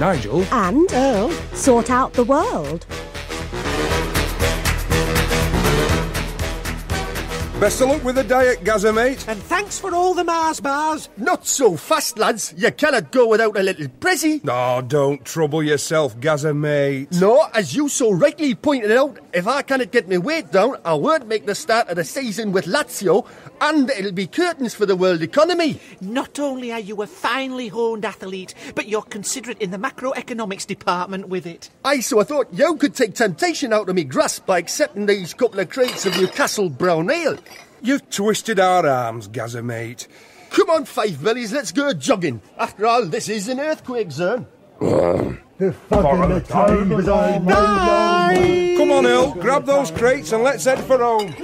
Nigel. And Earl sort out the world. Best of luck with the diet, Gazza, mate. And thanks for all the Mars bars. Not so fast, lads. You cannot go without a little prezi. Oh, don't trouble yourself, Gazza, mate. No, as you so rightly pointed out, if I cannot get my weight down, I won't make the start of the season with Lazio, and it'll be curtains for the world economy. Not only are you a finely honed athlete, but you're considerate in the macroeconomics department with it. Aye, so I thought you could take temptation out of me grasp by accepting these couple of crates of Newcastle brown ale. You've twisted our arms, Gazza, mate. Come on, Five Billies, let's go jogging. After all, this is an earthquake zone. Come on, Earl, grab those crates and let's head for home.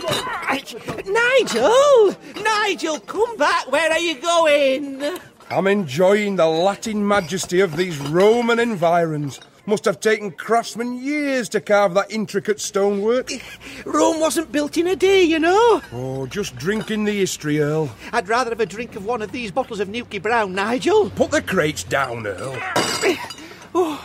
Nigel! Nigel, come back. Where are you going? I'm enjoying the Latin majesty of these Roman environs. Must have taken craftsmen years to carve that intricate stonework. Rome wasn't built in a day, you know. Oh, just drinking the history, Earl. I'd rather have a drink of one of these bottles of Nuki Brown, Nigel. Put the crates down, Earl. Oh.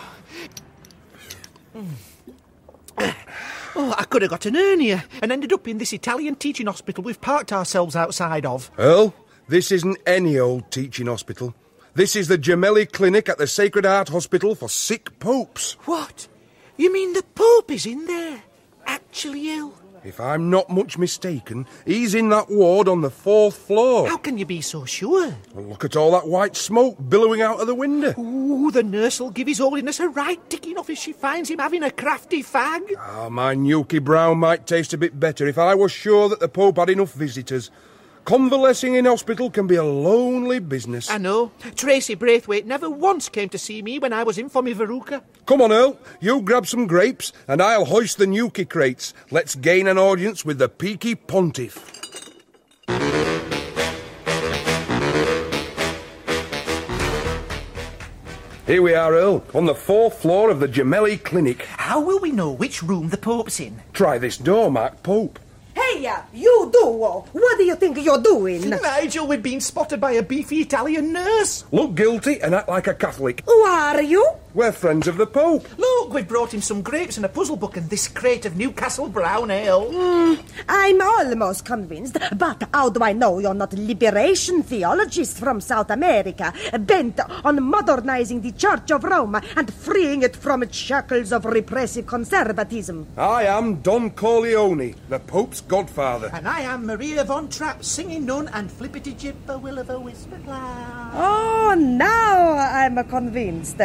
oh, I could have got an hernia and ended up in this Italian teaching hospital we've parked ourselves outside of. Earl, this isn't any old teaching hospital. This is the Gemelli Clinic at the Sacred Heart Hospital for sick popes. What? You mean the Pope is in there? Actually ill? If I'm not much mistaken, he's in that ward on the fourth floor. How can you be so sure? Well, look at all that white smoke billowing out of the window. Ooh, the nurse'll give his holiness a right ticking off if she finds him having a crafty fag. Ah, my Nuki Brown might taste a bit better if I was sure that the Pope had enough visitors. Convalescing in hospital can be a lonely business. I know. Tracy Braithwaite never once came to see me when I was in for me Veruca. Come on, Earl. You grab some grapes, and I'll hoist the Nuki crates. Let's gain an audience with the peaky pontiff. Here we are, Earl, on the fourth floor of the Gemelli Clinic. How will we know which room the Pope's in? Try this door, Mark Pope. Hey, uh, you duo, what do you think you're doing? Nigel, we've been spotted by a beefy Italian nurse. Look guilty and act like a Catholic. Who are you? We're friends of the Pope. Look, we've brought him some grapes and a puzzle book and this crate of Newcastle brown ale. Hmm, I'm almost convinced, but how do I know you're not liberation theologists from South America, bent on modernizing the Church of Rome and freeing it from its shackles of repressive conservatism? I am Don Corleone, the Pope's godfather. And I am Maria von Trapp, singing nun and flippity jib a will of a whisper cloud. Oh, now I'm convinced.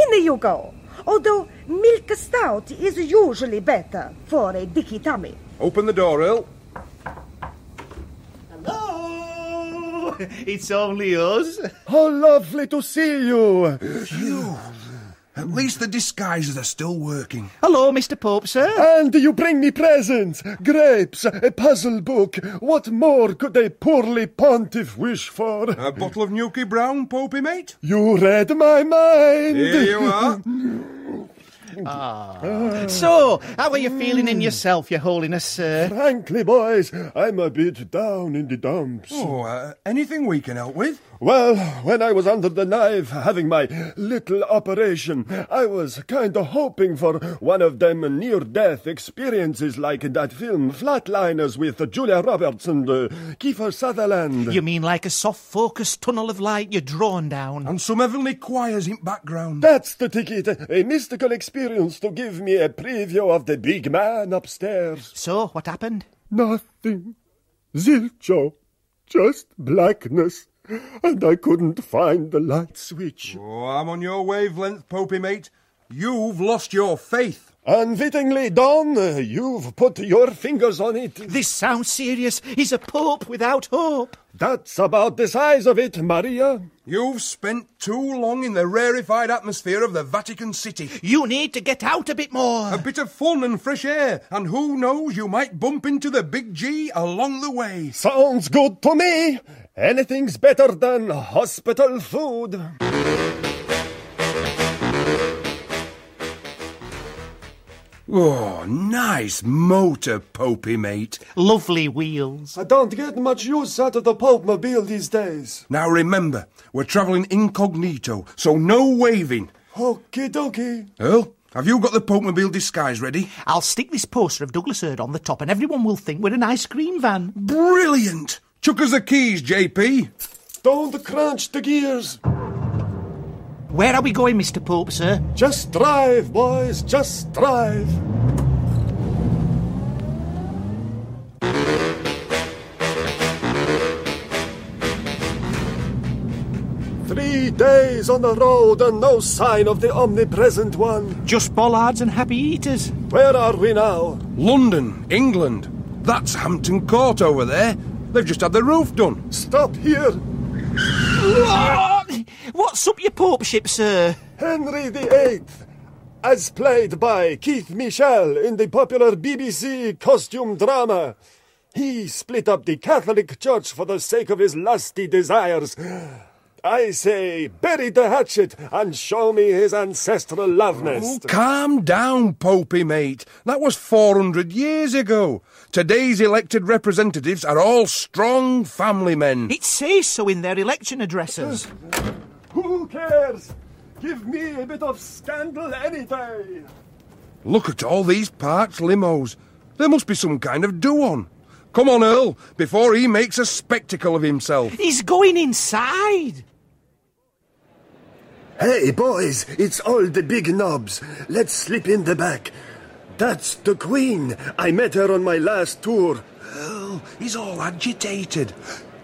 In you go. Although milk stout is usually better for a dicky tummy. Open the door, Earl. Hello! It's only us. How lovely to see you. Phew. At least the disguises are still working. Hello, Mr. Pope, sir. And you bring me presents, grapes, a puzzle book. What more could a poorly pontiff wish for? A bottle of Nuki Brown, Popey, mate? You read my mind. Here you are. So, how are you feeling in yourself, Your Holiness, sir? Frankly, boys, I'm a bit down in the dumps. Oh, uh, anything we can help with? Well, when I was under the knife having my little operation, I was kind of hoping for one of them near death experiences like in that film Flatliners with Julia Roberts and uh, Kiefer Sutherland. You mean like a soft focused tunnel of light you're drawn down? And some heavenly choirs in background. That's the ticket, a mystical experience to give me a preview of the big man upstairs. So, what happened? Nothing. Zilcho. Just blackness. And I couldn't find the light switch. Oh, I'm on your wavelength, Popey, mate. You've lost your faith. Unwittingly, Don, uh, you've put your fingers on it. This sounds serious. He's a pope without hope. That's about the size of it, Maria. You've spent too long in the rarefied atmosphere of the Vatican City. You need to get out a bit more. A bit of fun and fresh air, and who knows, you might bump into the Big G along the way. Sounds good to me. Anything's better than hospital food. Oh, nice motor, Popey, mate. Lovely wheels. I don't get much use out of the Pope Mobile these days. Now remember, we're travelling incognito, so no waving. Okie dokie. Earl, have you got the Popemobile disguise ready? I'll stick this poster of Douglas Hurd on the top and everyone will think we're an ice cream van. Brilliant! Chuck us the keys, JP. Don't crunch the gears. Where are we going, Mr. Pope, sir? Just drive, boys, just drive. Three days on the road and no sign of the omnipresent one. Just bollards and happy eaters. Where are we now? London, England. That's Hampton Court over there. They've just had the roof done. Stop here. What's up your popeship, sir? Henry VIII, as played by Keith Michell in the popular BBC costume drama. He split up the Catholic Church for the sake of his lusty desires. I say, bury the hatchet and show me his ancestral love Oh, nest. calm down, Popey, mate. That was 400 years ago. Today's elected representatives are all strong family men. It says so in their election addresses. Who cares? Give me a bit of scandal any day. Look at all these parked limos. There must be some kind of do on. Come on, Earl, before he makes a spectacle of himself. He's going inside. Hey, boys, it's all the big knobs. Let's slip in the back. That's the Queen. I met her on my last tour. Earl, he's all agitated.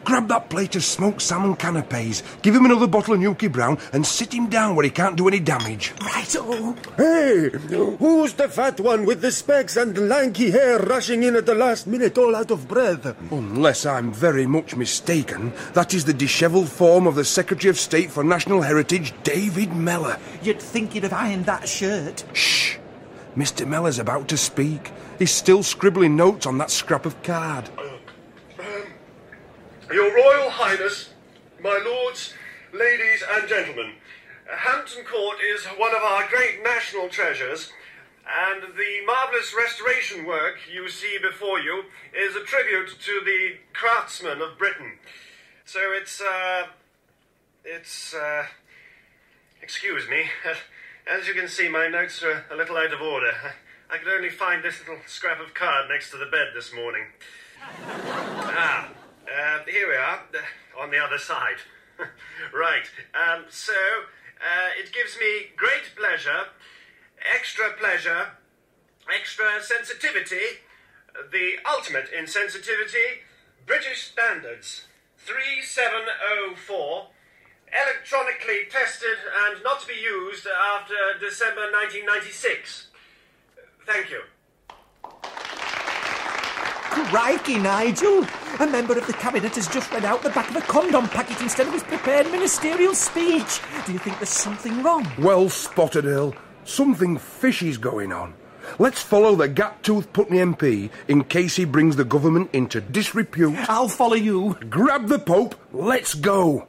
Grab that plate of smoked salmon canapes, give him another bottle of Nuki Brown, and sit him down where he can't do any damage. Right, oh. Hey, who's the fat one with the specs and lanky hair rushing in at the last minute all out of breath? Unless I'm very much mistaken, that is the dishevelled form of the Secretary of State for National Heritage, David Mellor. You'd think he'd have ironed that shirt. Shh! Mr. Mellor's about to speak. He's still scribbling notes on that scrap of card. Your Royal Highness, my lords, ladies, and gentlemen, Hampton Court is one of our great national treasures, and the marvellous restoration work you see before you is a tribute to the craftsmen of Britain. So it's, uh, it's, uh, excuse me. As you can see, my notes are a little out of order. I could only find this little scrap of card next to the bed this morning. Ah, uh, here we are, on the other side. right, um, so uh, it gives me great pleasure, extra pleasure, extra sensitivity, the ultimate in sensitivity, British Standards 3704, electronically tested and not to be used after December 1996. Thank you. Crikey, Nigel! A member of the cabinet has just read out the back of a condom packet instead of his prepared ministerial speech. Do you think there's something wrong? Well spotted, Earl. Something fishy's going on. Let's follow the gap-toothed Putney MP in case he brings the government into disrepute. I'll follow you. Grab the Pope, let's go!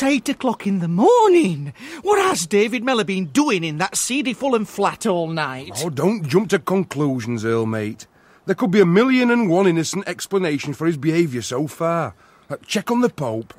It's eight o'clock in the morning. What has David Mellor been doing in that seedy Fulham flat all night? Oh, don't jump to conclusions, Earl, mate. There could be a million and one innocent explanation for his behaviour so far. Uh, check on the Pope.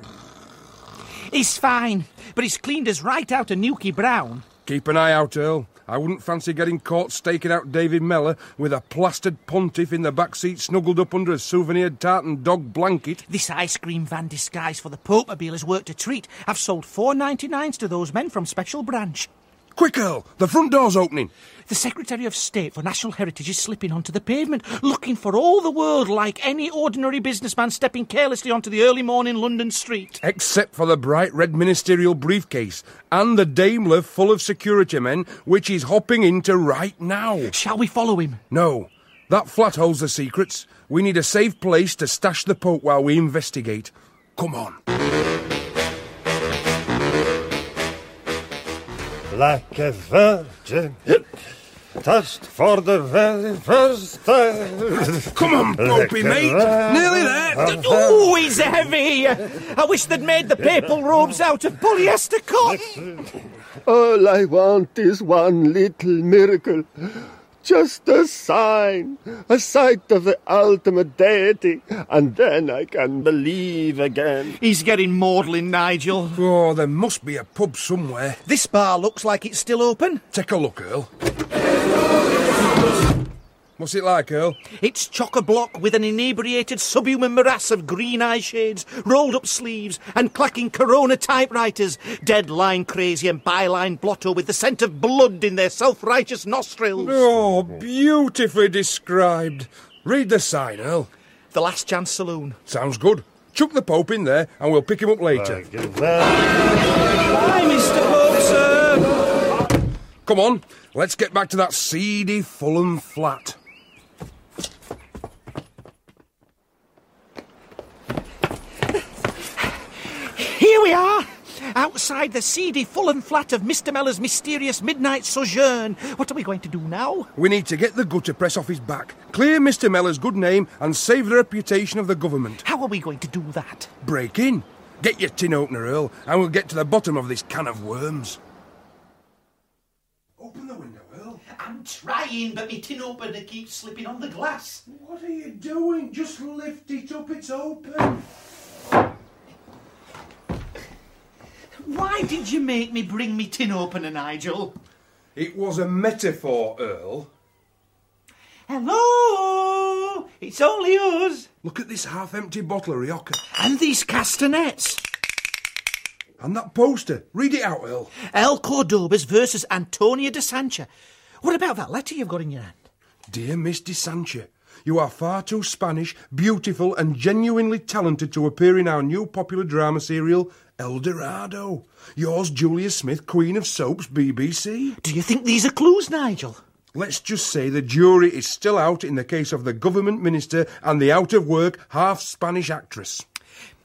He's fine, but he's cleaned us right out of Nuki Brown. Keep an eye out, Earl. I wouldn't fancy getting caught staking out David Mellor with a plastered pontiff in the back seat snuggled up under a souvenir tartan dog blanket. This ice cream van disguise for the Popemobile has worked a treat. I've sold four ninety nines to those men from Special Branch. Quick, Earl! The front door's opening. The Secretary of State for National Heritage is slipping onto the pavement, looking for all the world like any ordinary businessman stepping carelessly onto the early morning London street. Except for the bright red ministerial briefcase and the Daimler full of security men, which he's hopping into right now. Shall we follow him? No, that flat holds the secrets. We need a safe place to stash the Pope while we investigate. Come on. Like a virgin, touched for the very first time. Come on, Popey, mate. Nearly there. Oh, he's heavy! I wish they'd made the papal robes out of polyester cotton. All I want is one little miracle Just a sign, a sight of the ultimate deity, and then I can believe again. He's getting maudlin, Nigel. Oh, there must be a pub somewhere. This bar looks like it's still open. Take a look, Earl. What's it like, Earl? It's chock a block with an inebriated subhuman morass of green eye shades, rolled up sleeves, and clacking Corona typewriters, dead line crazy and byline blotto with the scent of blood in their self righteous nostrils. Oh, beautifully described. Read the sign, Earl. The Last Chance Saloon. Sounds good. Chuck the Pope in there and we'll pick him up later. Hi, Mr. Pope, sir. Come on, let's get back to that seedy Fulham flat. Here we are. Outside the seedy Fulham flat of Mr. Mellor's mysterious midnight sojourn. What are we going to do now? We need to get the gutter press off his back, clear Mr. Mellor's good name, and save the reputation of the government. How are we going to do that? Break in. Get your tin opener, Earl, and we'll get to the bottom of this can of worms. Open the window, Earl. I'm trying, but my tin opener keeps slipping on the glass. What are you doing? Just lift it up, it's open. Why did you make me bring me tin opener, Nigel? It was a metaphor, Earl. Hello! It's only us. Look at this half empty bottle of Rioja. And these castanets. And that poster. Read it out, Earl. El Cordobés versus Antonia de Sancha. What about that letter you've got in your hand? Dear Miss de Sancha, you are far too Spanish, beautiful, and genuinely talented to appear in our new popular drama serial, Eldorado. Yours, Julia Smith, Queen of Soaps, BBC. Do you think these are clues, Nigel? Let's just say the jury is still out in the case of the government minister and the out of work half Spanish actress.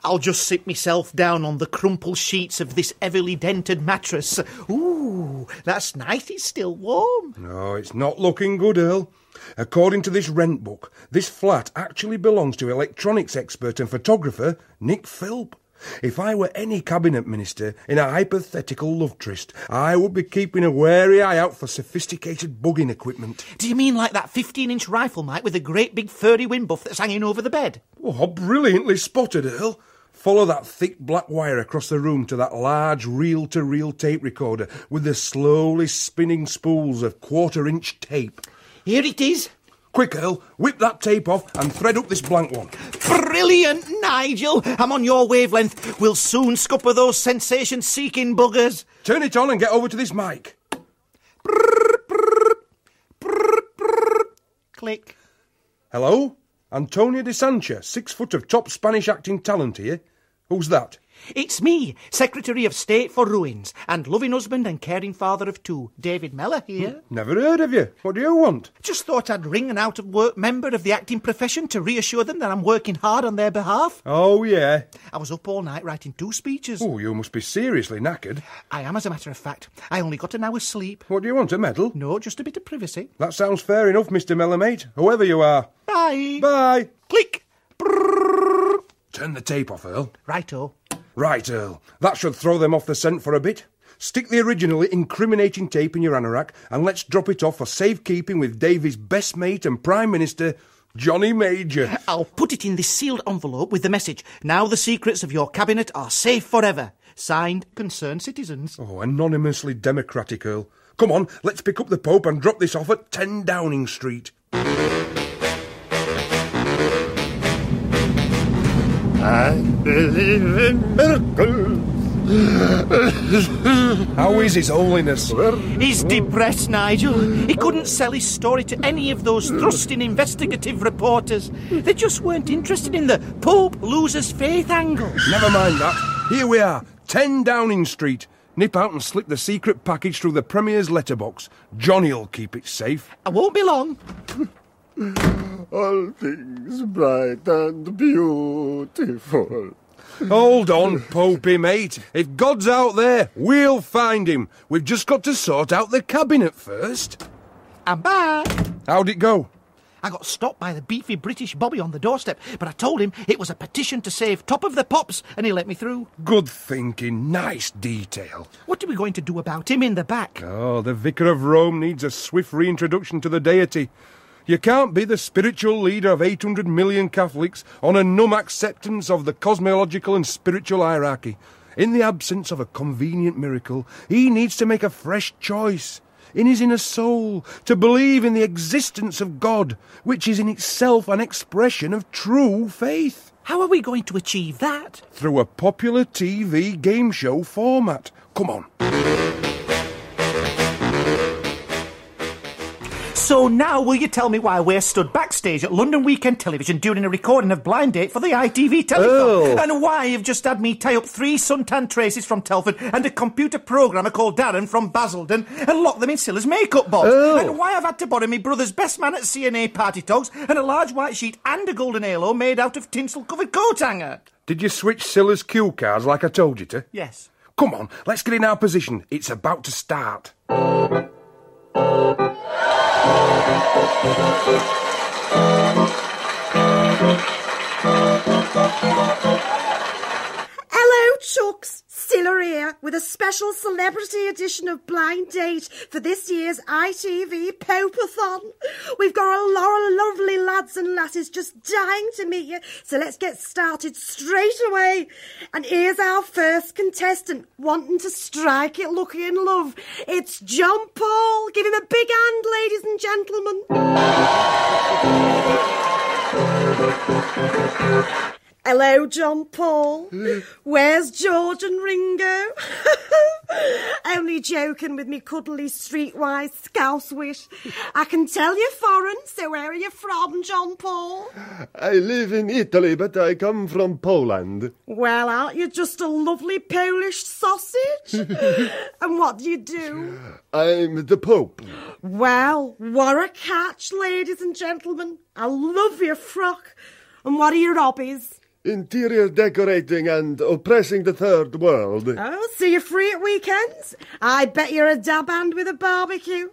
I'll just sit myself down on the crumpled sheets of this heavily dented mattress. Ooh, that's nice. It's still warm. No, it's not looking good, Earl. According to this rent book, this flat actually belongs to electronics expert and photographer Nick Philp. If I were any cabinet minister in a hypothetical love tryst, I would be keeping a wary eye out for sophisticated bugging equipment. Do you mean like that 15 inch rifle, mic, with a great big furry wind buff that's hanging over the bed? Oh, brilliantly spotted, Earl. Follow that thick black wire across the room to that large reel to reel tape recorder with the slowly spinning spools of quarter inch tape. Here it is. Quick, Earl, whip that tape off and thread up this blank one. Brilliant, Nigel. I'm on your wavelength. We'll soon scupper those sensation seeking buggers. Turn it on and get over to this mic. Click. Hello? Antonia de Sancha, six foot of top Spanish acting talent here. Who's that? It's me, Secretary of State for Ruins, and loving husband and caring father of two, David Mellor here. Hmm, never heard of you. What do you want? Just thought I'd ring an out of work member of the acting profession to reassure them that I'm working hard on their behalf. Oh, yeah. I was up all night writing two speeches. Oh, you must be seriously knackered. I am, as a matter of fact. I only got an hour's sleep. What do you want, a medal? No, just a bit of privacy. That sounds fair enough, Mr. Miller, mate. Whoever you are. Bye. Bye. Click. Turn the tape off, Earl. Righto. Right, Earl. That should throw them off the scent for a bit. Stick the originally incriminating tape in your anorak and let's drop it off for safekeeping with Davy's best mate and Prime Minister, Johnny Major. I'll put it in this sealed envelope with the message Now the secrets of your cabinet are safe forever. Signed, Concerned Citizens. Oh, anonymously democratic, Earl. Come on, let's pick up the Pope and drop this off at 10 Downing Street. I believe in miracles. How is His Holiness? He's depressed, Nigel. He couldn't sell his story to any of those thrusting investigative reporters. They just weren't interested in the Pope loses faith angle. Never mind that. Here we are, 10 Downing Street. Nip out and slip the secret package through the Premier's letterbox. Johnny'll keep it safe. I won't be long. All things bright and beautiful. Hold on, Popey, mate. If God's out there, we'll find him. We've just got to sort out the cabinet first. I'm back. How'd it go? I got stopped by the beefy British Bobby on the doorstep, but I told him it was a petition to save Top of the Pops, and he let me through. Good thinking, nice detail. What are we going to do about him in the back? Oh, the Vicar of Rome needs a swift reintroduction to the deity. You can't be the spiritual leader of 800 million Catholics on a numb acceptance of the cosmological and spiritual hierarchy. In the absence of a convenient miracle, he needs to make a fresh choice in his inner soul to believe in the existence of God, which is in itself an expression of true faith. How are we going to achieve that? Through a popular TV game show format. Come on. So now will you tell me why we're stood backstage at London Weekend Television during a recording of Blind Date for the ITV telethon? Oh. And why you've just had me tie up three suntan traces from Telford and a computer programmer called Darren from Basildon and lock them in Cilla's makeup box? Oh. And why I've had to borrow my brother's best man at C&A party togs and a large white sheet and a golden halo made out of tinsel covered coat hanger? Did you switch Cilla's cue cards like I told you to? Yes. Come on, let's get in our position. It's about to start. Hello, Chucks. Cilla here with a special celebrity edition of Blind Date for this year's ITV Popathon. We've got a lot of lovely lads and lasses just dying to meet you, so let's get started straight away. And here's our first contestant wanting to strike it lucky in love. It's John Paul. Give him a big hand, ladies and gentlemen. Hello, John Paul. Where's George and Ringo? Only joking with me cuddly streetwise scouse wish. I can tell you're foreign, so where are you from, John Paul? I live in Italy, but I come from Poland. Well, aren't you just a lovely Polish sausage? and what do you do? I'm the Pope. Well, what a catch, ladies and gentlemen. I love your frock. And what are your hobbies? Interior decorating and oppressing the third world. Oh, so you're free at weekends? I bet you're a dab hand with a barbecue.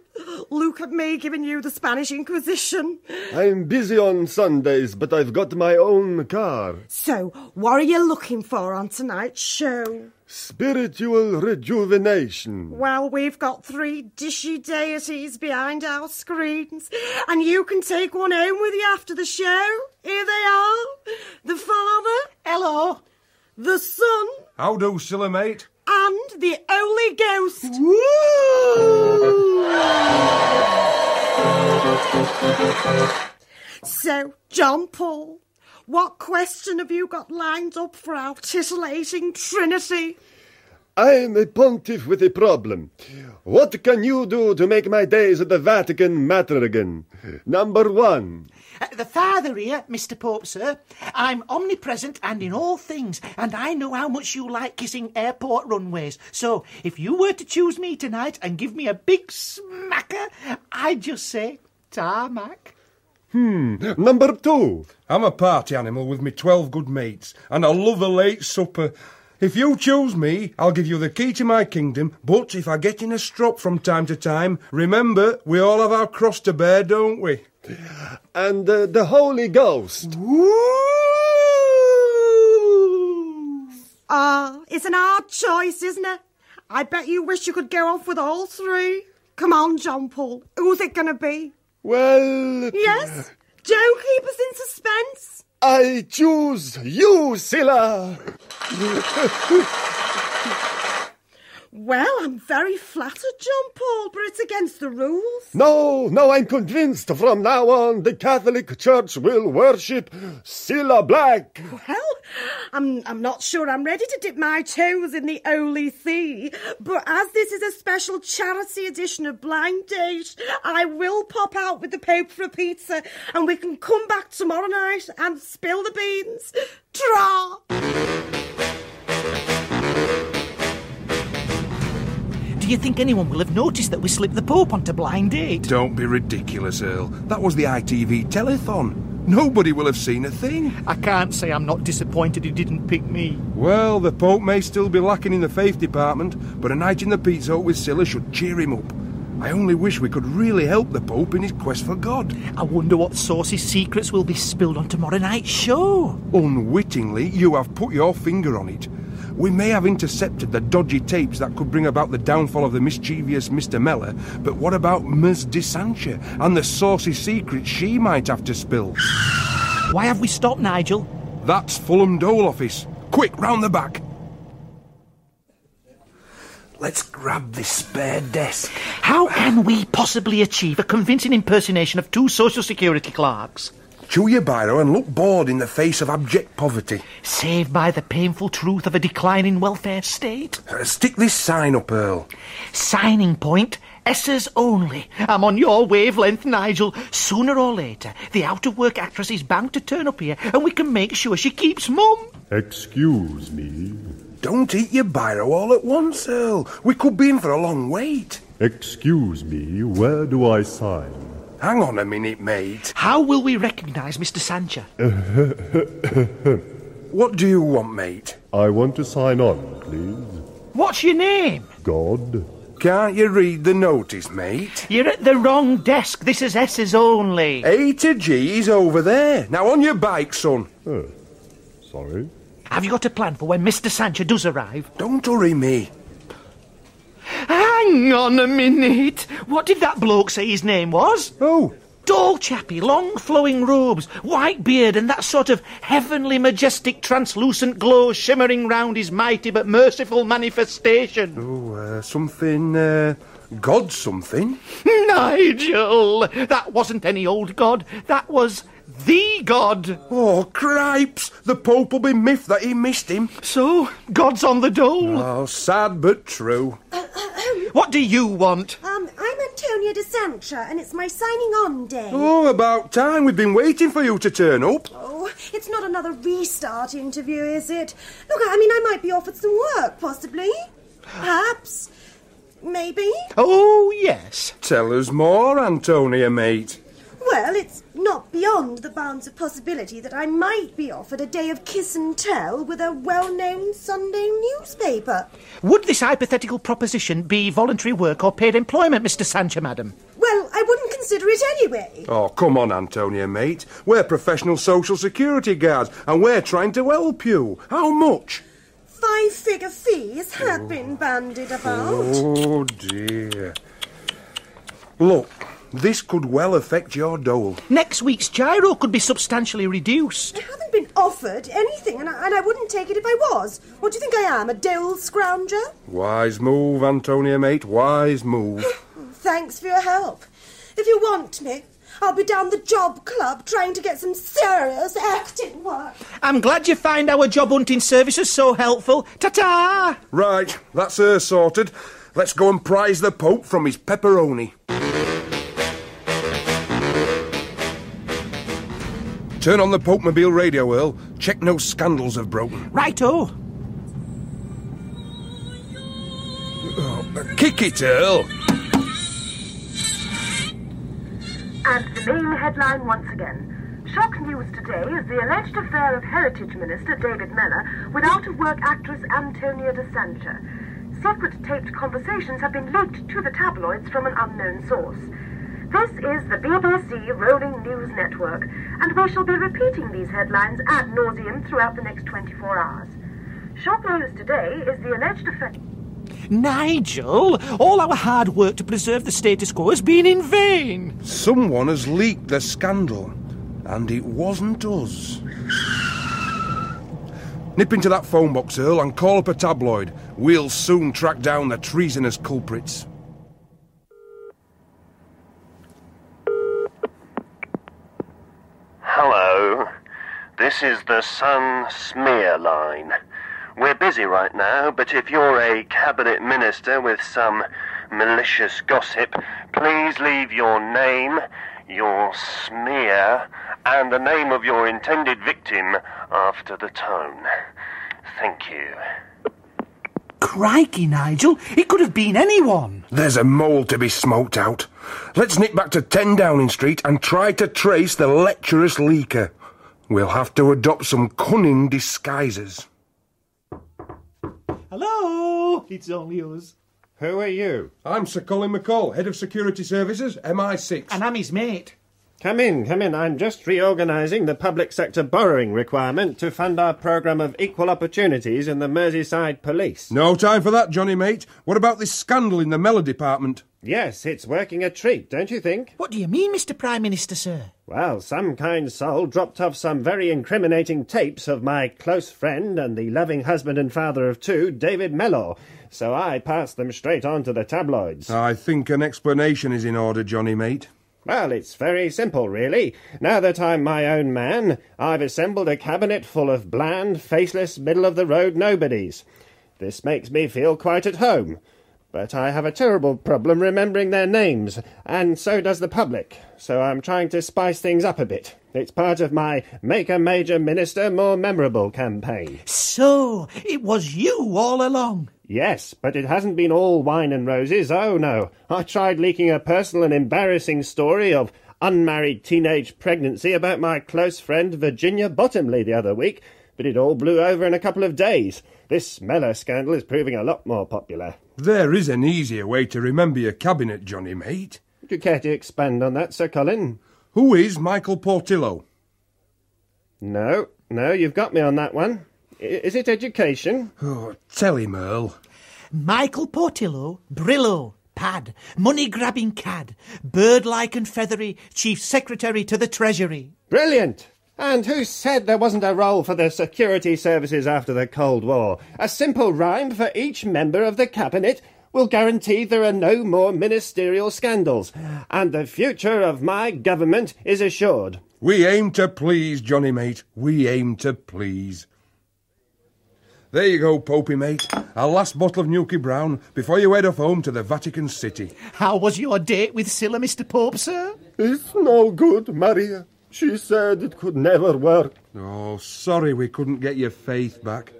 Look at me giving you the Spanish Inquisition. I'm busy on Sundays, but I've got my own car. So, what are you looking for on tonight's show? Spiritual rejuvenation. Well, we've got three dishy deities behind our screens, and you can take one home with you after the show. Here they are the Father, Hello. the Son, How do, Cilla, mate? and the Holy Ghost. So, John Paul, what question have you got lined up for our titillating Trinity? I'm a pontiff with a problem. What can you do to make my days at the Vatican matter again? Number one. Uh, the father here, Mr. Pope, sir. I'm omnipresent and in all things, and I know how much you like kissing airport runways. So, if you were to choose me tonight and give me a big smacker, I'd just say tarmac. Number two. I'm a party animal with me twelve good mates, and I love a late supper. If you choose me, I'll give you the key to my kingdom, but if I get in a strop from time to time, remember, we all have our cross to bear, don't we? And uh, the Holy Ghost. Ah, it's an hard choice, isn't it? I bet you wish you could go off with all three. Come on, John Paul. Who's it going to be? Well, Yes? Don't keep us in suspense. I choose you, Cilla. Well, I'm very flattered, John Paul, but it's against the rules. No, no, I'm convinced from now on the Catholic Church will worship Cilla Black. Well, I'm, I'm not sure I'm ready to dip my toes in the Holy See, but as this is a special charity edition of Blind Date, I will pop out with the Pope for a pizza and we can come back tomorrow night and spill the beans. Tra! Do you think anyone will have noticed that we slipped the Pope onto blind date? Don't be ridiculous, Earl. That was the ITV telethon. Nobody will have seen a thing. I can't say I'm not disappointed he didn't pick me. Well, the Pope may still be lacking in the faith department, but a night in the pizza hut with Cilla should cheer him up. I only wish we could really help the Pope in his quest for God. I wonder what saucy secrets will be spilled on tomorrow night's show. Unwittingly, you have put your finger on it. We may have intercepted the dodgy tapes that could bring about the downfall of the mischievous Mr. Mellor, but what about Ms. de Sancha and the saucy secrets she might have to spill? Why have we stopped, Nigel? That's Fulham Dole office. Quick, round the back. Let's grab this spare desk. How can we possibly achieve a convincing impersonation of two Social Security clerks? Chew your biro and look bored in the face of abject poverty. Saved by the painful truth of a declining welfare state? Uh, stick this sign up, Earl. Signing point, S's only. I'm on your wavelength, Nigel. Sooner or later, the out of work actress is bound to turn up here and we can make sure she keeps mum. Excuse me. Don't eat your biro all at once, Earl. We could be in for a long wait. Excuse me, where do I sign? Hang on a minute, mate. How will we recognise Mr. Sancha? What do you want, mate? I want to sign on, please. What's your name? God. Can't you read the notice, mate? You're at the wrong desk. This is S's only. A to G is over there. Now on your bike, son. Oh, sorry. Have you got a plan for when Mr. Sancha does arrive? Don't hurry me. Hang on a minute. What did that bloke say his name was? Oh, Tall chappy, long flowing robes, white beard, and that sort of heavenly, majestic, translucent glow shimmering round his mighty but merciful manifestation. oh, uh, something, uh, God something. Nigel! That wasn't any old god. That was the god. Oh, cripes! The Pope will be miffed that he missed him. So, God's on the dole. Oh, sad but true. Uh, uh, um, what do you want? Um, I'm Antonia de Sancha, and it's my signing on day. Oh, about time. We've been waiting for you to turn up. Oh, it's not another restart interview, is it? Look, I mean, I might be offered some work, possibly. Perhaps. Maybe. Oh, yes. Tell us more, Antonia, mate. Well, it's not beyond the bounds of possibility that I might be offered a day of kiss and tell with a well known Sunday newspaper. Would this hypothetical proposition be voluntary work or paid employment, Mr. Sancha, madam? Well, I wouldn't consider it anyway. Oh, come on, Antonia, mate. We're professional social security guards, and we're trying to help you. How much? Five figure fees have been bandied about. Oh, dear. Look, this could well affect your dole. Next week's giro could be substantially reduced. I haven't been offered anything, and I, and I wouldn't take it if I was. What do you think I am, a dole scrounger? Wise move, Antonia, mate. Wise move. Thanks for your help. If you want me, I'll be down the job club trying to get some serious acting work. I'm glad you find our job hunting services so helpful. Ta ta! right, that's her sorted. Let's go and prize the Pope from his pepperoni. Turn on the Pope Mobile radio, Earl. Check no scandals have broken. Righto. Oh, kick it, Earl. And the main headline once again. Shock news today is the alleged affair of Heritage Minister David Mellor with out-of-work actress Antonia de Sancha. Secret taped conversations have been leaked to the tabloids from an unknown source. This is the BBC Rolling News Network, and we shall be repeating these headlines ad nauseum throughout the next 24 hours. Shock news today is the alleged affair... Nigel, all our hard work to preserve the status quo has been in vain. Someone has leaked the scandal, and it wasn't us. Nip into that phone box, Earl, and call up a tabloid. We'll soon track down the treasonous culprits. Hello. This is the Sun Smear line. We're busy right now, but if you're a cabinet minister with some malicious gossip, please leave your name, your smear, and the name of your intended victim after the tone. Thank you. Crikey, Nigel, it could have been anyone. There's a mole to be smoked out. Let's nip back to 10 Downing Street and try to trace the lecherous leaker. We'll have to adopt some cunning disguises. Hello, it's only us. Who are you? I'm Sir Colin McColl, Head of Security Services, MI6. And I'm his mate. Come in, come in. I'm just reorganising the public sector borrowing requirement to fund our programme of equal opportunities in the Merseyside Police. No time for that, Johnny mate. What about this scandal in the Mellor department? Yes, it's working a treat, don't you think? What do you mean, Mr. Prime Minister, sir? Well, some kind soul dropped off some very incriminating tapes of my close friend and the loving husband and father of two, David Mellor. So I passed them straight on to the tabloids. I think an explanation is in order, Johnny mate. Well, it's very simple, really. Now that I'm my own man, I've assembled a cabinet full of bland, faceless, middle of the road nobodies. This makes me feel quite at home. But I have a terrible problem remembering their names, and so does the public. So I'm trying to spice things up a bit. It's part of my Make a Major Minister More Memorable campaign. So, it was you all along. Yes, but it hasn't been all wine and roses. Oh no. I tried leaking a personal and embarrassing story of unmarried teenage pregnancy about my close friend Virginia Bottomley the other week, but it all blew over in a couple of days. This Mellor scandal is proving a lot more popular. There is an easier way to remember your cabinet, Johnny mate. Would you care to expand on that, Sir Colin? Who is Michael Portillo? No, no, you've got me on that one. I- is it education? Oh, tell him, Earl. Michael Portillo, Brillo, Pad, money grabbing cad, bird like and feathery, Chief Secretary to the Treasury. Brilliant! And who said there wasn't a role for the security services after the Cold War? A simple rhyme for each member of the cabinet will guarantee there are no more ministerial scandals, and the future of my government is assured. We aim to please, Johnny mate. We aim to please. There you go, Popey mate. Our last bottle of Nuki Brown before you head off home to the Vatican City. How was your date with Cilla, Mr. Pope, sir? It's no good, Maria. She said it could never work. Oh, sorry we couldn't get your faith back.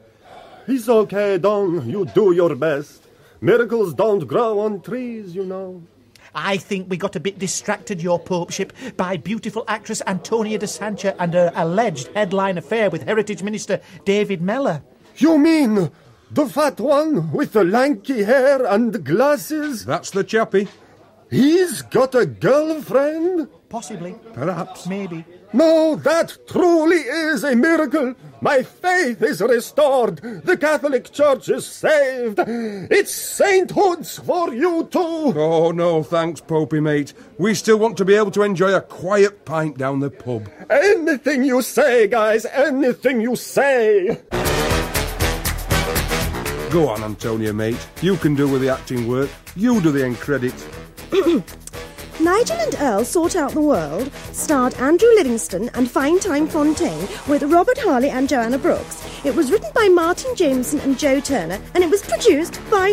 It's okay, Don. You do your best. Miracles don't grow on trees, you know. I think we got a bit distracted, your popeship, by beautiful actress Antonia de Sancha and her alleged headline affair with Heritage Minister David Mellor. You mean the fat one with the lanky hair and glasses? That's the chappie. He's got a girlfriend? Possibly. Perhaps. Maybe. No, that truly is a miracle. My faith is restored. The Catholic Church is saved. It's sainthoods for you too. Oh, no, thanks, Popey mate. We still want to be able to enjoy a quiet pint down the pub. Anything you say, guys, anything you say. Go on, Antonio, mate. You can do with the acting work. You do the end credits. Nigel and Earl Sort Out the World starred Andrew Livingston and Fine Time Fontayne with Robert Harley and Joanna Brooks. It was written by Martin Jameson and Joe Turner and it was produced by